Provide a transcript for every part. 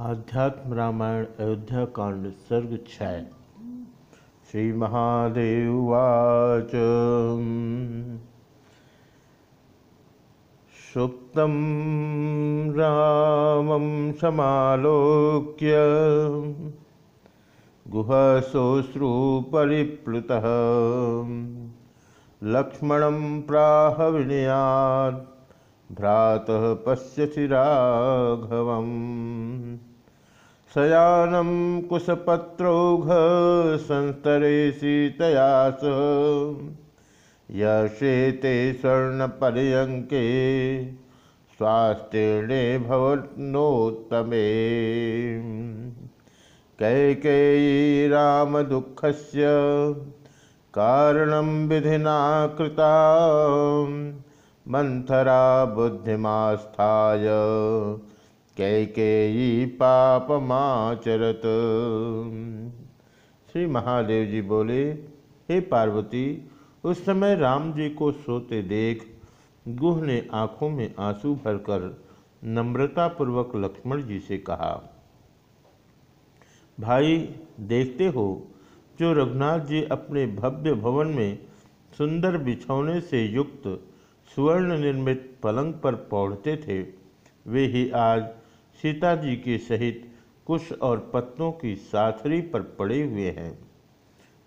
आध्यात्म रामायण अयोध्या कांड सर्ग छय श्री महादेवाच सुप्त रामं समालोक्य। प्राह विनयात्। भ्रातः पश्यसि राघवम्। शयानं कुशपत्रौघ संस्तरे सीतया सह यशेते स्वर्णपर्यङ्के स्वास्थ्येणे भवनोत्तमे। कैकेयी रामदुःखस्य कारणं विधिना कृता। मंथरा बुद्धिमास्थाय। कैकेयी पापमाचरत श्री महादेव जी बोले, हे पार्वती, उस समय राम जी को सोते देख गुह ने आँखों में आँसू भरकर नम्रतापूर्वक लक्ष्मण जी से कहा, भाई, देखते हो, जो रघुनाथ जी अपने भव्य भवन में सुंदर बिछौने से युक्त सुवर्ण निर्मित पलंग पर पौड़ते थे, वे ही आज सीता जी के सहित कुश और पत्तों की साथरी पर पड़े हुए हैं।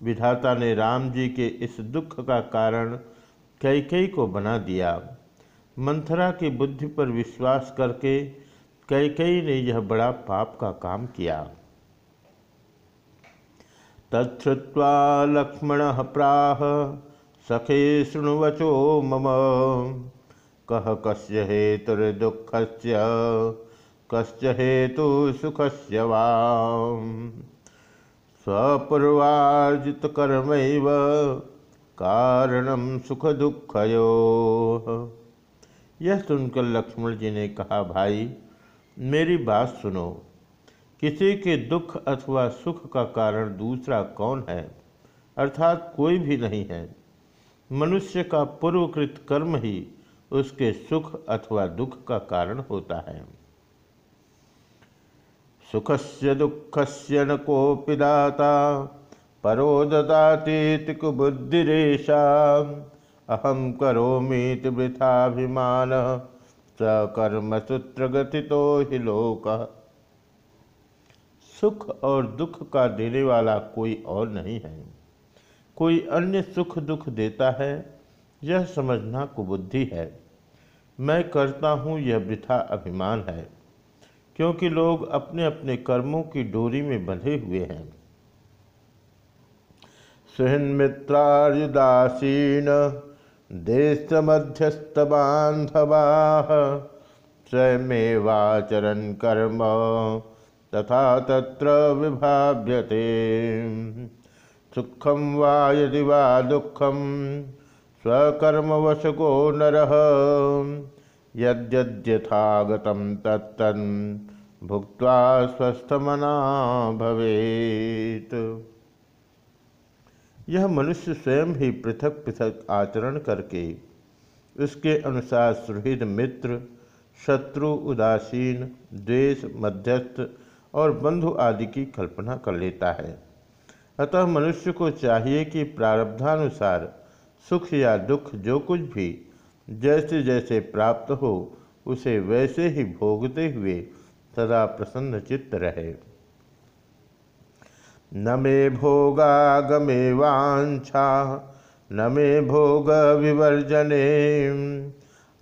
विधाता ने राम जी के इस दुख का कारण कैकई को बना दिया। मंथरा की बुद्धि पर विश्वास करके कैकई ने यह बड़ा पाप का काम किया। तत्वा लक्ष्मण प्राह, सखे शृणुवचो मम। कह कस्य हेतुर्दुःखस्य कश्च हेतु सुखस्य वा स्वपूर्वार्जितकर्मैव कारणम सुख दुखयो यह सुनकर लक्ष्मण जी ने कहा, भाई, मेरी बात सुनो। किसी के दुख अथवा सुख का कारण दूसरा कौन है? अर्थात कोई भी नहीं है। मनुष्य का पूर्वकृत कर्म ही उसके सुख अथवा दुख का कारण होता है। सुखस्य दुःखस्य न कोऽपि दाता, परो ददातीति कुबुद्धिरेषा अहम करोमीति वृथाभिमान तो ही लोक। सुख और दुख का देने वाला कोई और नहीं है। कोई अन्य सुख दुख देता है, यह समझना कुबुद्धि है। मैं करता हूँ, यह वृथा अभिमान है। क्योंकि लोग अपने अपने कर्मों की डोरी में बंधे हुए हैं। सुहन मित्रार्युदासीन देश मध्यस्थ बांधवा स्वयमेवाचरण कर्म तथा तत्र विभाव्यते। सुखम वा यदि वा दुखम स्वकर्मवशको नर। यद्यथागतम तत्तन भुक्त स्वस्थमना भवेत। यह मनुष्य स्वयं ही पृथक पृथक आचरण करके, उसके अनुसार सुहृद मित्र, शत्रु, उदासीन, द्वेष, मध्यस्थ और बंधु आदि की कल्पना कर लेता है। अतः मनुष्य को चाहिए कि प्रारब्धानुसार सुख या दुख जो कुछ भी जैसे जैसे प्राप्त हो, उसे वैसे ही भोगते हुए सदा प्रसन्न चित्त रहे। न मे भोगागमे वाछा, न मे भोग विवर्जने।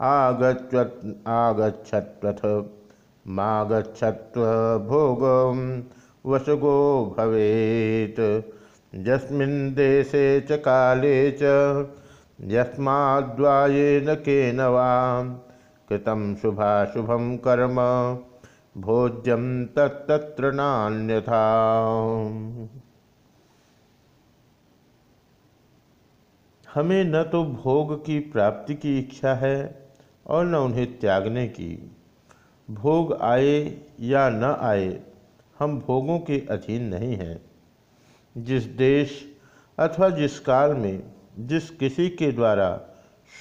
आगच्छत् आगछत्वथ मागछत्व भोग वसगो भवेत। जस्मिन् देशे च काले च यस्माद्वायेन केन वा? कृतं शुभाशुभं कर्म भोज्यम तत्र नान्यथा। हमें न तो भोग की प्राप्ति की इच्छा है और न उन्हें त्यागने की। भोग आए या न आए, हम भोगों के अधीन नहीं हैं। जिस देश अथवा जिस काल में जिस किसी के द्वारा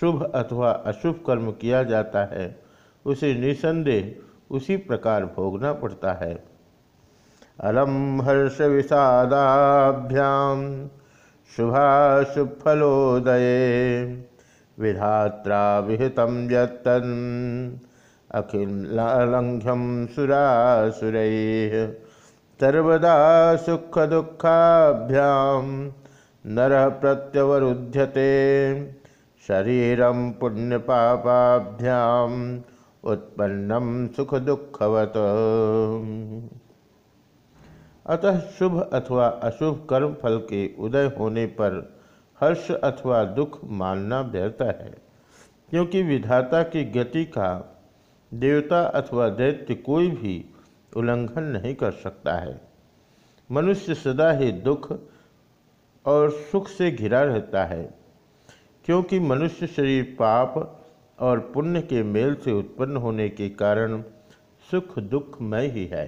शुभ अथवा अशुभ कर्म किया जाता है, उसे निसंदेह उसी प्रकार भोगना पड़ता है। अलम हर्ष विषादाभ्याम शुभाशुफलोदये विधात्रा विहित यत्तन अखिलंघ्यम सुरासुरैः सर्वदा सुख दुखाभ्याम नर प्रत्यवरुध्यते। शरीरम पुण्य पापाभ्याम सुख दुखवत अतः शुभ अथवा अशुभ कर्म फल के उदय होने पर हर्ष अथवा दुख मानना व्यर्थ है, क्योंकि विधाता की गति का देवता अथवा दैत्य कोई भी उल्लंघन नहीं कर सकता है। मनुष्य सदा ही दुख और सुख से घिरा रहता है, क्योंकि मनुष्य शरीर पाप और पुण्य के मेल से उत्पन्न होने के कारण सुख दुखमय ही है।